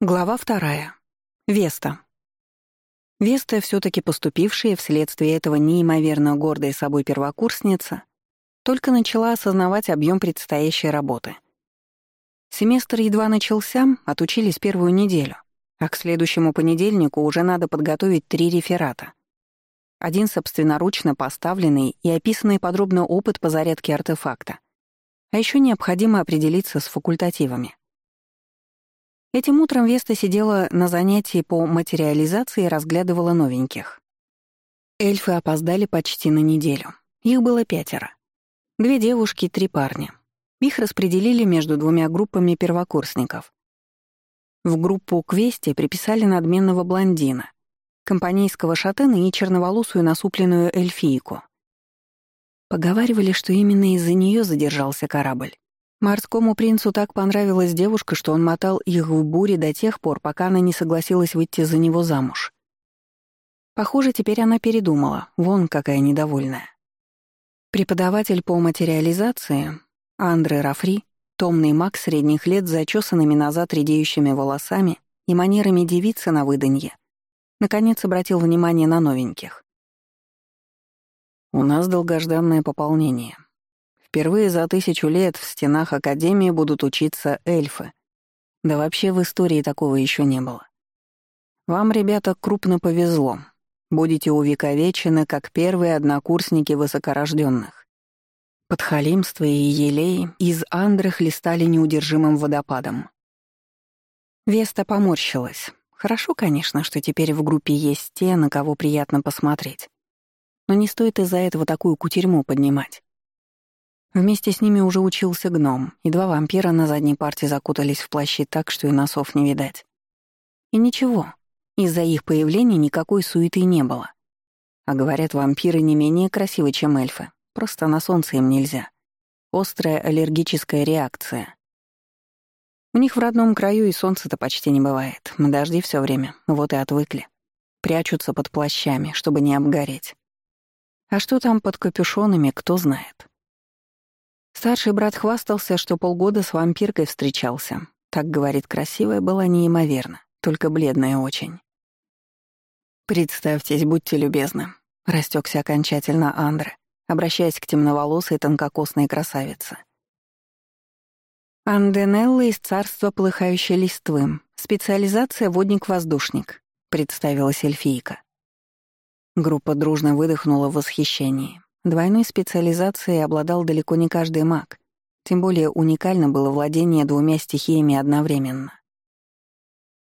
Глава вторая. Веста. Веста, все таки поступившая вследствие этого неимоверно гордой собой первокурсница, только начала осознавать объем предстоящей работы. Семестр едва начался, отучились первую неделю, а к следующему понедельнику уже надо подготовить три реферата. Один собственноручно поставленный и описанный подробно опыт по зарядке артефакта. А еще необходимо определиться с факультативами. Этим утром Веста сидела на занятии по материализации и разглядывала новеньких. Эльфы опоздали почти на неделю. Их было пятеро. Две девушки и три парня. Их распределили между двумя группами первокурсников. В группу к Весте приписали надменного блондина, компанейского шатена и черноволосую насупленную эльфийку. Поговаривали, что именно из-за нее задержался корабль. Морскому принцу так понравилась девушка, что он мотал их в буре до тех пор, пока она не согласилась выйти за него замуж. Похоже, теперь она передумала, вон какая недовольная. Преподаватель по материализации, Андре Рафри, томный маг средних лет с зачесанными назад редеющими волосами и манерами девицы на выданье, наконец обратил внимание на новеньких. «У нас долгожданное пополнение», Впервые за тысячу лет в стенах Академии будут учиться эльфы. Да вообще в истории такого еще не было. Вам, ребята, крупно повезло. Будете увековечены, как первые однокурсники высокорожденных. Подхалимство и елей из Андры хлестали неудержимым водопадом. Веста поморщилась. Хорошо, конечно, что теперь в группе есть те, на кого приятно посмотреть. Но не стоит из-за этого такую кутерьму поднимать. Вместе с ними уже учился гном, и два вампира на задней парте закутались в плащи так, что и носов не видать. И ничего, из-за их появления никакой суеты не было. А говорят, вампиры не менее красивы, чем эльфы, просто на солнце им нельзя. Острая аллергическая реакция. У них в родном краю и солнца-то почти не бывает, дожди все время, вот и отвыкли. Прячутся под плащами, чтобы не обгореть. А что там под капюшонами, кто знает. Старший брат хвастался, что полгода с вампиркой встречался. Так, говорит, красивая была неимоверно, только бледная очень. «Представьтесь, будьте любезны», — растекся окончательно Андре, обращаясь к темноволосой тонкокосной красавице. «Анденелла из царства полыхающей листвы. Специализация водник-воздушник», — представилась эльфийка. Группа дружно выдохнула в восхищении. Двойной специализацией обладал далеко не каждый маг, тем более уникально было владение двумя стихиями одновременно.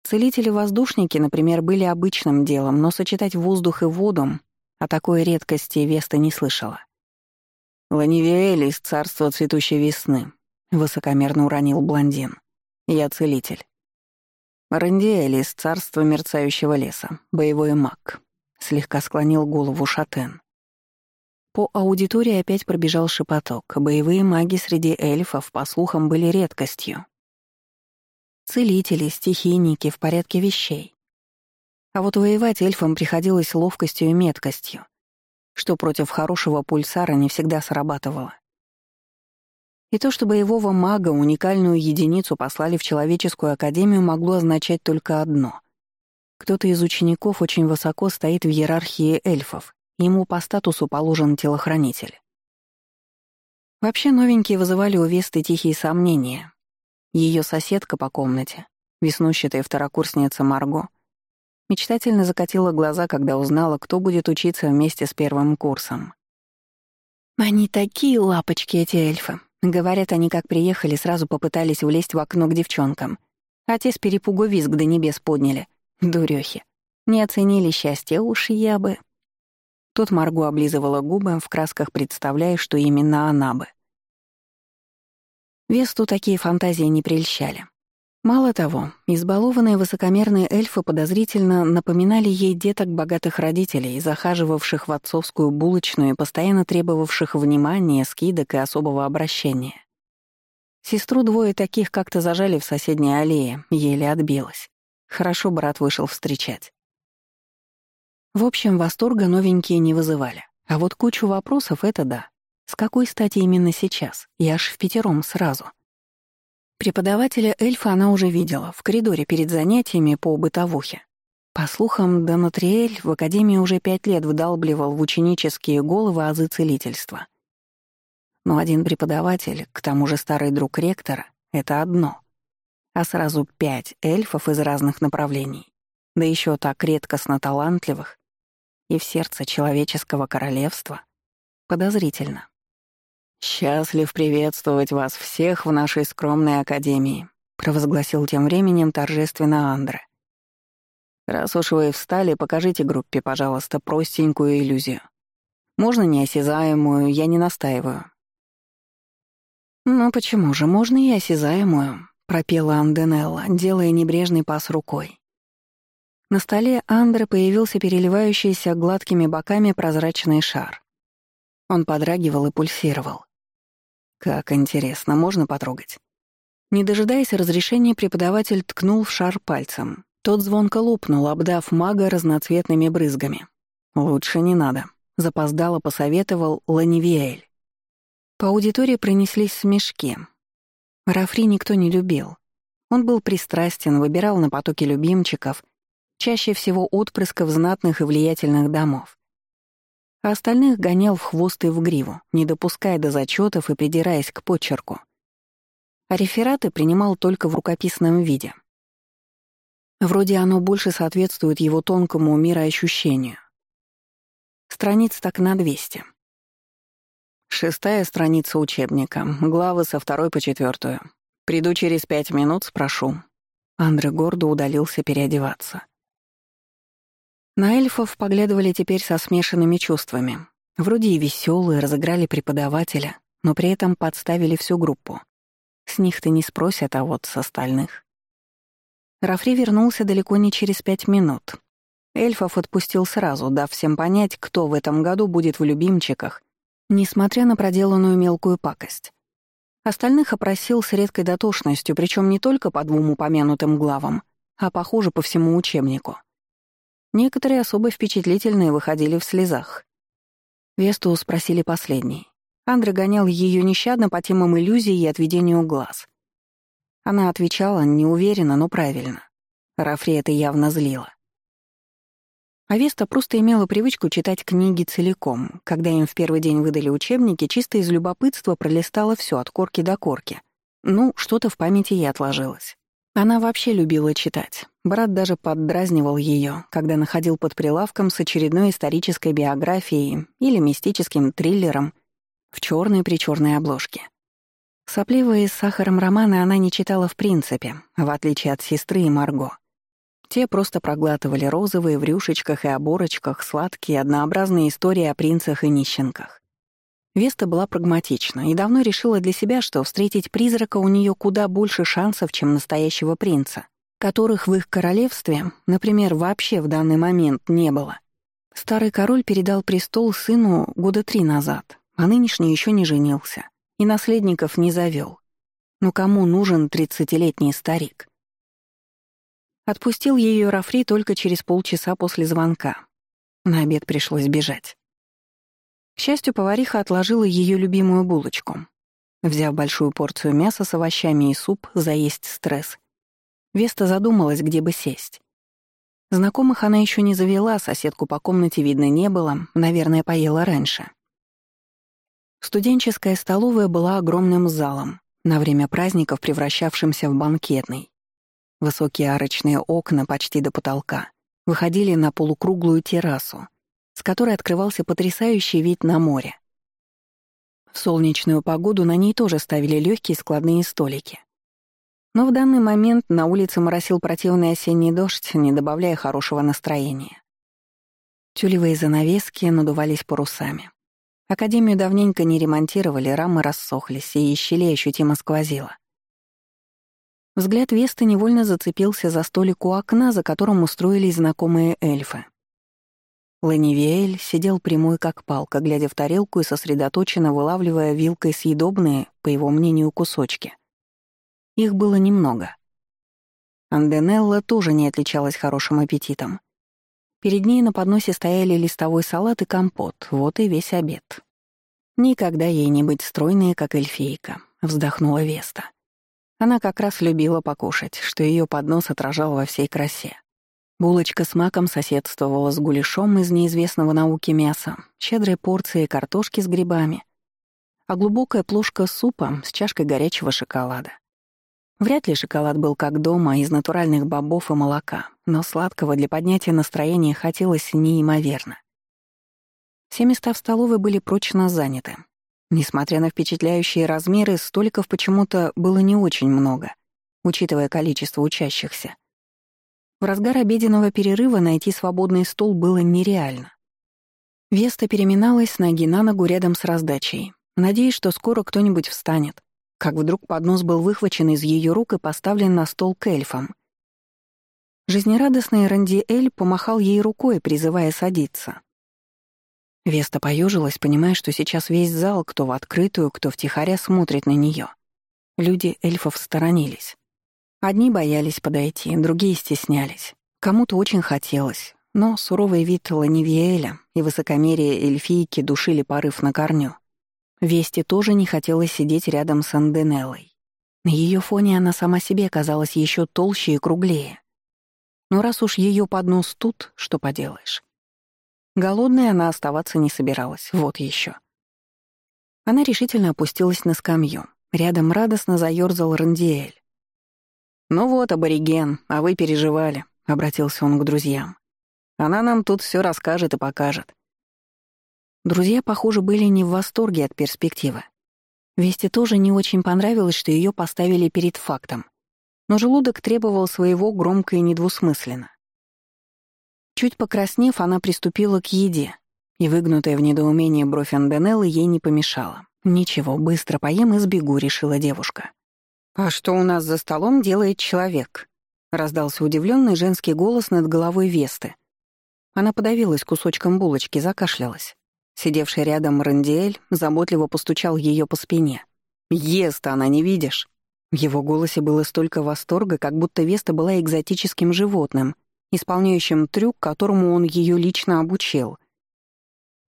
Целители-воздушники, например, были обычным делом, но сочетать воздух и воду о такой редкости Веста не слышала. «Ланивиэль из царства цветущей весны», — высокомерно уронил блондин. «Я целитель». «Рандиэль из царства мерцающего леса, боевой маг», — слегка склонил голову Шатен. По аудитории опять пробежал шепоток. Боевые маги среди эльфов, по слухам, были редкостью. Целители, стихийники в порядке вещей. А вот воевать эльфам приходилось ловкостью и меткостью, что против хорошего пульсара не всегда срабатывало. И то, что боевого мага, уникальную единицу послали в человеческую академию, могло означать только одно. Кто-то из учеников очень высоко стоит в иерархии эльфов Ему по статусу положен телохранитель. Вообще новенькие вызывали у Весты тихие сомнения. Ее соседка по комнате, веснущатая второкурсница Марго, мечтательно закатила глаза, когда узнала, кто будет учиться вместе с первым курсом. «Они такие лапочки, эти эльфы!» Говорят, они как приехали, сразу попытались влезть в окно к девчонкам. А те с перепугу визг до небес подняли. Дурёхи. Не оценили счастье, уж я бы... Тут Марго облизывала губы, в красках представляя, что именно она бы. Весту такие фантазии не прельщали. Мало того, избалованные высокомерные эльфы подозрительно напоминали ей деток богатых родителей, захаживавших в отцовскую булочную и постоянно требовавших внимания, скидок и особого обращения. Сестру двое таких как-то зажали в соседней аллее, еле отбилась. Хорошо брат вышел встречать. В общем, восторга новенькие не вызывали. А вот кучу вопросов — это да. С какой стати именно сейчас? И аж в пятером сразу. Преподавателя эльфа она уже видела в коридоре перед занятиями по бытовухе. По слухам, Донатриэль в академии уже пять лет вдалбливал в ученические головы азы целительства. Но один преподаватель, к тому же старый друг ректора, — это одно. А сразу пять эльфов из разных направлений, да еще так редкостно талантливых, и в сердце человеческого королевства — подозрительно. «Счастлив приветствовать вас всех в нашей скромной академии», — провозгласил тем временем торжественно Андре. Раз уж вы встали, покажите группе, пожалуйста, простенькую иллюзию. Можно неосязаемую, я не настаиваю. «Ну почему же, можно и осязаемую», — пропела Анденелла, делая небрежный пас рукой. На столе Андре появился переливающийся гладкими боками прозрачный шар. Он подрагивал и пульсировал. «Как интересно, можно потрогать?» Не дожидаясь разрешения, преподаватель ткнул в шар пальцем. Тот звонко лопнул, обдав мага разноцветными брызгами. «Лучше не надо», — запоздало посоветовал Ланивиэль. По аудитории пронеслись смешки. Рафри никто не любил. Он был пристрастен, выбирал на потоке любимчиков, чаще всего отпрысков знатных и влиятельных домов. А остальных гонял в хвост и в гриву, не допуская до зачетов и придираясь к почерку. А рефераты принимал только в рукописном виде — Вроде оно больше соответствует его тонкому мироощущению. Страниц так на 200. Шестая страница учебника, главы со второй по четвертую. Приду через пять минут, спрошу. Андре гордо удалился переодеваться. На эльфов поглядывали теперь со смешанными чувствами. Вроде и веселые, разыграли преподавателя, но при этом подставили всю группу. С них-то не спросят, а вот с остальных. Рафри вернулся далеко не через пять минут. Эльфов отпустил сразу, дав всем понять, кто в этом году будет в любимчиках, несмотря на проделанную мелкую пакость. Остальных опросил с редкой дотошностью, причем не только по двум упомянутым главам, а, похоже, по всему учебнику. Некоторые особо впечатлительные выходили в слезах. Весту спросили последней. Андре гонял ее нещадно по темам иллюзий и отведению глаз. Она отвечала неуверенно, но правильно. Рафри это явно злило. Авеста просто имела привычку читать книги целиком. Когда им в первый день выдали учебники, чисто из любопытства пролистала все от корки до корки. Ну, что-то в памяти ей отложилось. Она вообще любила читать. Брат даже поддразнивал ее, когда находил под прилавком с очередной исторической биографией или мистическим триллером в черной при черной обложке. Сопливые с сахаром романы она не читала в принципе, в отличие от сестры и Марго. Те просто проглатывали розовые в рюшечках и оборочках сладкие однообразные истории о принцах и нищенках. Веста была прагматична и давно решила для себя, что встретить призрака у нее куда больше шансов, чем настоящего принца, которых в их королевстве, например, вообще в данный момент не было. Старый король передал престол сыну года три назад, а нынешний еще не женился и наследников не завел. Но кому нужен тридцатилетний старик? Отпустил ее Рафри только через полчаса после звонка. На обед пришлось бежать. К счастью, повариха отложила ее любимую булочку. Взяв большую порцию мяса с овощами и суп, заесть стресс. Веста задумалась, где бы сесть. Знакомых она еще не завела, соседку по комнате видно не было, наверное, поела раньше. Студенческая столовая была огромным залом, на время праздников превращавшимся в банкетный. Высокие арочные окна почти до потолка выходили на полукруглую террасу, с которой открывался потрясающий вид на море. В солнечную погоду на ней тоже ставили легкие складные столики. Но в данный момент на улице моросил противный осенний дождь, не добавляя хорошего настроения. Тюлевые занавески надувались парусами. Академию давненько не ремонтировали, рамы рассохлись, и из щелей ощутимо сквозило. Взгляд Весты невольно зацепился за столик у окна, за которым устроились знакомые эльфы. Ленивиэль сидел прямой как палка, глядя в тарелку и сосредоточенно вылавливая вилкой съедобные, по его мнению, кусочки. Их было немного. Анденелла тоже не отличалась хорошим аппетитом. Перед ней на подносе стояли листовой салат и компот, вот и весь обед. Никогда ей не быть стройной, как эльфийка, вздохнула Веста. Она как раз любила покушать, что ее поднос отражал во всей красе. Булочка с маком соседствовала с гуляшом из неизвестного науки мяса, щедрой порцией картошки с грибами, а глубокая плошка супа с чашкой горячего шоколада. Вряд ли шоколад был как дома, из натуральных бобов и молока, но сладкого для поднятия настроения хотелось неимоверно. Все места в столовой были прочно заняты. Несмотря на впечатляющие размеры, столиков почему-то было не очень много, учитывая количество учащихся. В разгар обеденного перерыва найти свободный стол было нереально. Веста переминалась с ноги на ногу рядом с раздачей, надеясь, что скоро кто-нибудь встанет, как вдруг поднос был выхвачен из ее рук и поставлен на стол к эльфам. Жизнерадостный Ранди Эль помахал ей рукой, призывая садиться. Веста поежилась, понимая, что сейчас весь зал, кто в открытую, кто втихаря, смотрит на нее. Люди эльфов сторонились. Одни боялись подойти, другие стеснялись. Кому-то очень хотелось, но суровый вид Ланивиэля и высокомерие эльфийки душили порыв на корню. Вести тоже не хотелось сидеть рядом с Анденеллой. На ее фоне она сама себе казалась еще толще и круглее. Но раз уж ее поднос тут, что поделаешь. Голодной она оставаться не собиралась, вот еще. Она решительно опустилась на скамью. Рядом радостно заёрзал Рандиэль. «Ну вот, абориген, а вы переживали», — обратился он к друзьям. «Она нам тут все расскажет и покажет». Друзья, похоже, были не в восторге от перспективы. Вести тоже не очень понравилось, что ее поставили перед фактом. Но желудок требовал своего громко и недвусмысленно. Чуть покраснев, она приступила к еде, и выгнутая в недоумении бровь Анденеллы ей не помешала. «Ничего, быстро поем и сбегу», — решила девушка. «А что у нас за столом делает человек?» — раздался удивленный женский голос над головой Весты. Она подавилась кусочком булочки, закашлялась. Сидевший рядом Рандиэль заботливо постучал ее по спине. «Ест она, не видишь?» В его голосе было столько восторга, как будто Веста была экзотическим животным, исполняющим трюк, которому он ее лично обучил.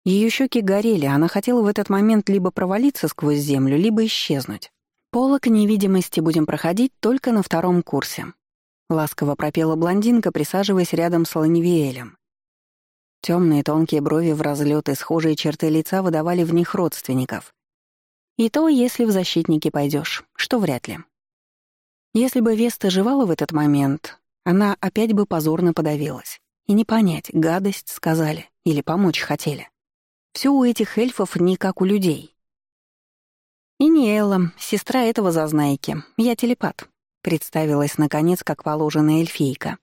Ее щеки горели, она хотела в этот момент либо провалиться сквозь землю, либо исчезнуть. «Полок невидимости будем проходить только на втором курсе», — ласково пропела блондинка, присаживаясь рядом с Ланивиэлем. Темные тонкие брови в разлет и схожие черты лица выдавали в них родственников. И то, если в защитники пойдешь, что вряд ли. Если бы Веста жевала в этот момент, она опять бы позорно подавилась. И не понять, гадость сказали или помочь хотели. Все у этих эльфов не как у людей. «И не Элла, сестра этого зазнайки. Я телепат», — представилась, наконец, как положенная эльфийка.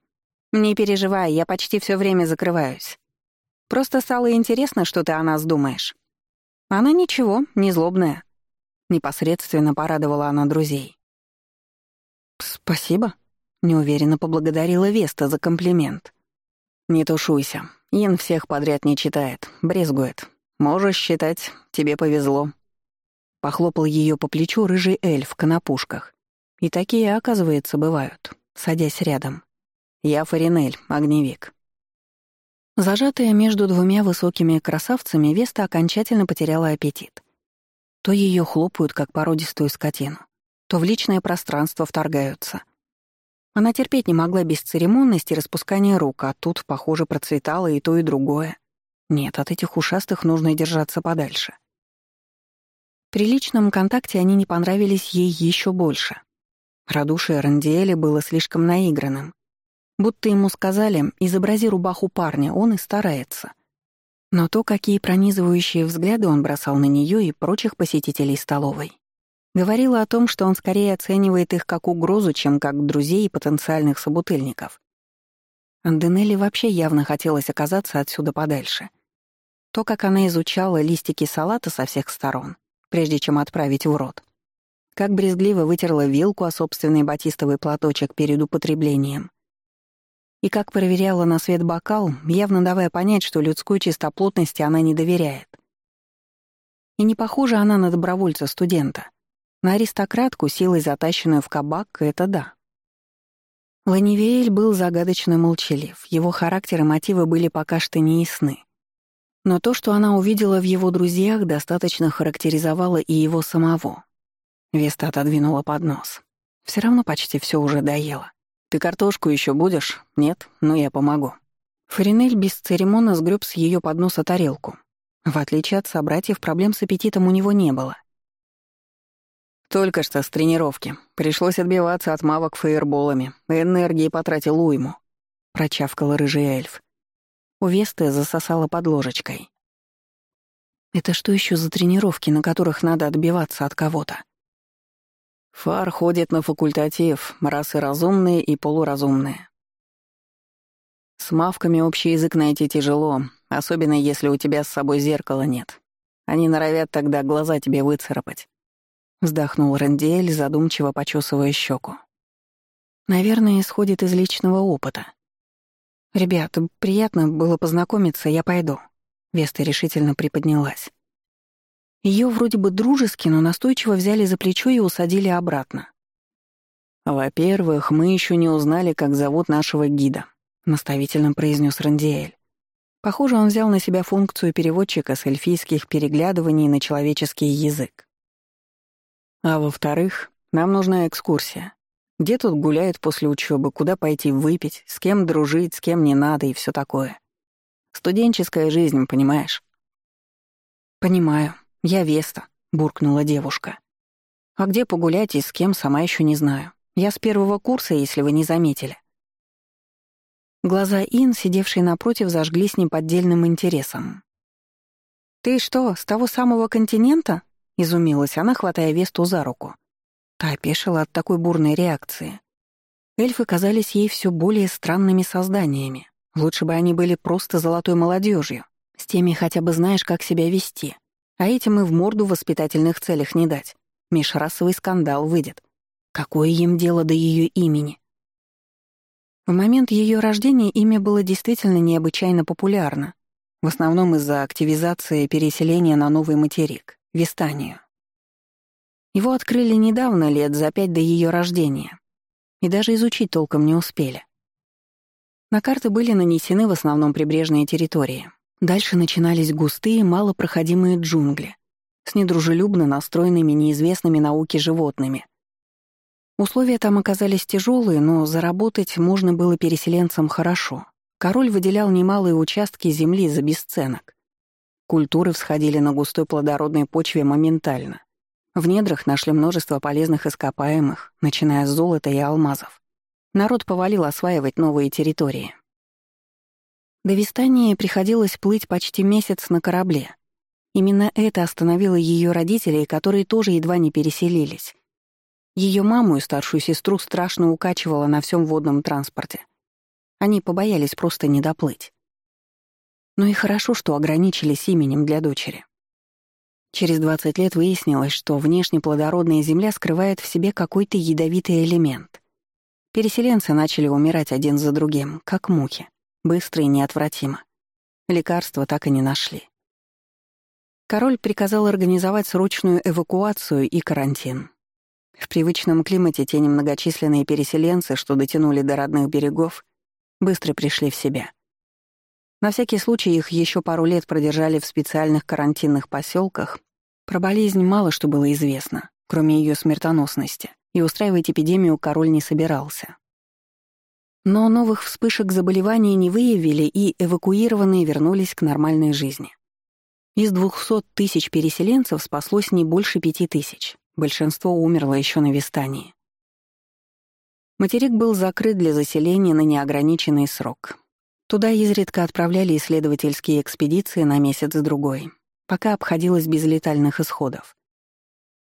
«Не переживай, я почти все время закрываюсь. Просто стало интересно, что ты о нас думаешь». «Она ничего, не злобная», — непосредственно порадовала она друзей. «Спасибо», — неуверенно поблагодарила Веста за комплимент. «Не тушуйся. Ин всех подряд не читает, брезгует. Можешь считать, тебе повезло», Похлопал ее по плечу рыжий эльф в конопушках. И такие, оказывается, бывают, садясь рядом. Я Фаринель, огневик. Зажатая между двумя высокими красавцами, Веста окончательно потеряла аппетит. То ее хлопают, как породистую скотину, то в личное пространство вторгаются. Она терпеть не могла бесцеремонности и распускания рук, а тут, похоже, процветало и то, и другое. Нет, от этих ушастых нужно держаться подальше. При личном контакте они не понравились ей еще больше. Радушие Рандиэля было слишком наигранным. Будто ему сказали «изобрази рубаху парня, он и старается». Но то, какие пронизывающие взгляды он бросал на нее и прочих посетителей столовой, говорило о том, что он скорее оценивает их как угрозу, чем как друзей и потенциальных собутыльников. Анденелли вообще явно хотелось оказаться отсюда подальше. То, как она изучала листики салата со всех сторон, прежде чем отправить в рот. Как брезгливо вытерла вилку о собственный батистовый платочек перед употреблением. И как проверяла на свет бокал, явно давая понять, что людской чистоплотности она не доверяет. И не похожа она на добровольца-студента. На аристократку, силой затащенную в кабак, это да. Ланивеэль был загадочно молчалив, его характер и мотивы были пока что неясны. Но то, что она увидела в его друзьях, достаточно характеризовало и его самого. Веста отодвинула поднос. Все равно почти все уже доела. Ты картошку еще будешь? Нет? Ну я помогу. Фаринель бесцеремонно сгреб с ее подноса тарелку. В отличие от собратьев, проблем с аппетитом у него не было. Только что с тренировки. Пришлось отбиваться от мавок фейерболами. Энергии потратил уйму. Прочавкал рыжий эльф. У Весты засосала под ложечкой. Это что еще за тренировки, на которых надо отбиваться от кого-то? Фар ходит на факультатив, расы разумные и полуразумные. С мавками общий язык найти тяжело, особенно если у тебя с собой зеркала нет. Они норовят тогда глаза тебе выцарапать. Вздохнул Рандиэль, задумчиво почесывая щеку. Наверное, исходит из личного опыта. «Ребят, приятно было познакомиться, я пойду». Веста решительно приподнялась. Ее вроде бы дружески, но настойчиво взяли за плечо и усадили обратно. «Во-первых, мы еще не узнали, как зовут нашего гида», — наставительно произнес Рандиэль. Похоже, он взял на себя функцию переводчика с эльфийских переглядываний на человеческий язык. А во-вторых, нам нужна экскурсия. Где тут гуляют после учебы, куда пойти выпить, с кем дружить, с кем не надо и все такое. Студенческая жизнь, понимаешь? Понимаю. Я Веста, буркнула девушка. А где погулять и с кем, сама еще не знаю. Я с первого курса, если вы не заметили. Глаза Ин, сидевшей напротив, зажглись неподдельным интересом. «Ты что, с того самого континента?» — изумилась она, хватая Весту за руку. Та опешила от такой бурной реакции. Эльфы казались ей все более странными созданиями. Лучше бы они были просто золотой молодежью. С теми хотя бы знаешь, как себя вести. А этим и в морду в воспитательных целях не дать. Межрасовый скандал выйдет. Какое им дело до ее имени? В момент ее рождения имя было действительно необычайно популярно, в основном из-за активизации переселения на новый материк — Вестанию. Его открыли недавно, лет за пять до ее рождения, и даже изучить толком не успели. На карты были нанесены в основном прибрежные территории. Дальше начинались густые, малопроходимые джунгли с недружелюбно настроенными неизвестными науке животными — Условия там оказались тяжелые, но заработать можно было переселенцам хорошо. Король выделял немалые участки земли за бесценок. Культуры всходили на густой плодородной почве моментально. В недрах нашли множество полезных ископаемых, начиная с золота и алмазов. Народ повалил осваивать новые территории. До Вистании приходилось плыть почти месяц на корабле. Именно это остановило ее родителей, которые тоже едва не переселились. Ее маму и старшую сестру страшно укачивало на всем водном транспорте. Они побоялись просто не доплыть. Но и хорошо, что ограничились именем для дочери. Через 20 лет выяснилось, что внешне плодородная земля скрывает в себе какой-то ядовитый элемент. Переселенцы начали умирать один за другим, как мухи, быстро и неотвратимо. Лекарства так и не нашли. Король приказал организовать срочную эвакуацию и карантин. В привычном климате те немногочисленные переселенцы, что дотянули до родных берегов, быстро пришли в себя. На всякий случай их еще пару лет продержали в специальных карантинных поселках. Про болезнь мало что было известно, кроме ее смертоносности, и устраивать эпидемию король не собирался. Но новых вспышек заболеваний не выявили, и эвакуированные вернулись к нормальной жизни. Из 200 тысяч переселенцев спаслось не больше пяти тысяч. Большинство умерло еще на Вистании. Материк был закрыт для заселения на неограниченный срок. Туда изредка отправляли исследовательские экспедиции на месяц-другой, пока обходилось без летальных исходов.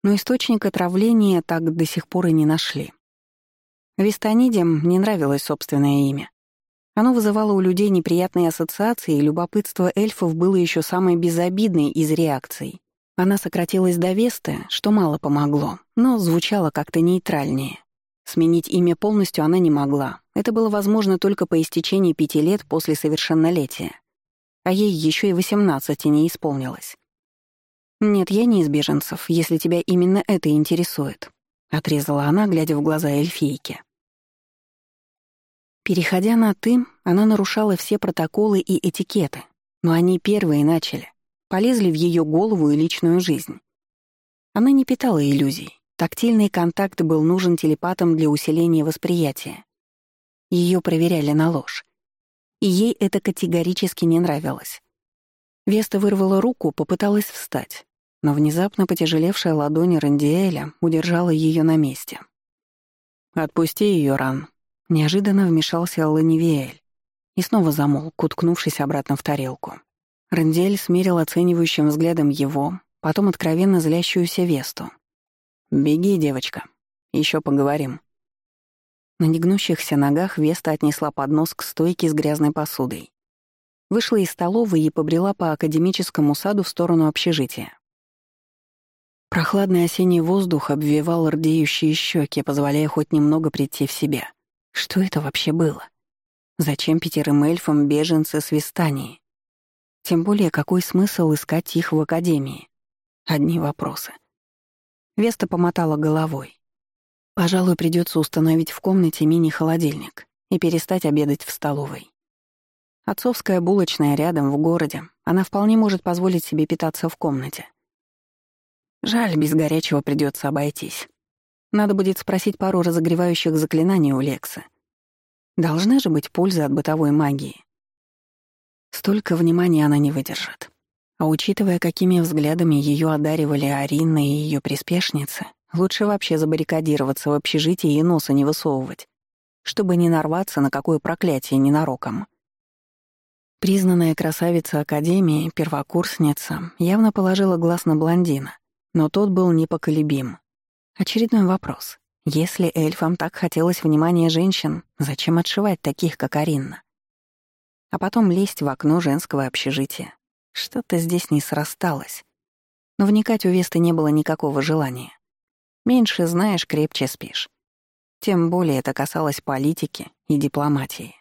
Но источник отравления так до сих пор и не нашли. Вистаниде не нравилось собственное имя. Оно вызывало у людей неприятные ассоциации, и любопытство эльфов было еще самой безобидной из реакций. Она сократилась до Весты, что мало помогло, но звучало как-то нейтральнее. Сменить имя полностью она не могла. Это было возможно только по истечении пяти лет после совершеннолетия. А ей еще и восемнадцати не исполнилось. «Нет, я не из беженцев, если тебя именно это интересует», — отрезала она, глядя в глаза эльфийки. Переходя на «ты», она нарушала все протоколы и этикеты, но они первые начали полезли в ее голову и личную жизнь. Она не питала иллюзий, Тактильный контакт был нужен телепатам для усиления восприятия. Ее проверяли на ложь. И ей это категорически не нравилось. Веста вырвала руку, попыталась встать, но внезапно потяжелевшая ладонь Рандиэля удержала ее на месте. «Отпусти ее, Ран», — неожиданно вмешался Ланивиэль и снова замолк, уткнувшись обратно в тарелку. Рандиэль смерил оценивающим взглядом его, потом откровенно злящуюся Весту. «Беги, девочка, еще поговорим». На негнущихся ногах Веста отнесла поднос к стойке с грязной посудой. Вышла из столовой и побрела по академическому саду в сторону общежития. Прохладный осенний воздух обвивал рдеющие щеки, позволяя хоть немного прийти в себя. Что это вообще было? Зачем пятерым эльфам беженцы с Вистании? Тем более, какой смысл искать их в академии? Одни вопросы. Веста помотала головой. Пожалуй, придется установить в комнате мини-холодильник и перестать обедать в столовой. Отцовская булочная рядом, в городе. Она вполне может позволить себе питаться в комнате. Жаль, без горячего придется обойтись. Надо будет спросить пару разогревающих заклинаний у Лекса. Должна же быть польза от бытовой магии. Столько внимания она не выдержит. А учитывая, какими взглядами ее одаривали Арина и ее приспешницы, лучше вообще забаррикадироваться в общежитии и носа не высовывать, чтобы не нарваться на какое проклятие ненароком. Признанная красавица Академии, первокурсница, явно положила глаз на блондина, но тот был непоколебим. Очередной вопрос. Если эльфам так хотелось внимания женщин, зачем отшивать таких, как Аринна? А потом лезть в окно женского общежития. Что-то здесь не срасталось. Но вникать у Весты не было никакого желания. Меньше знаешь, крепче спишь. Тем более это касалось политики и дипломатии.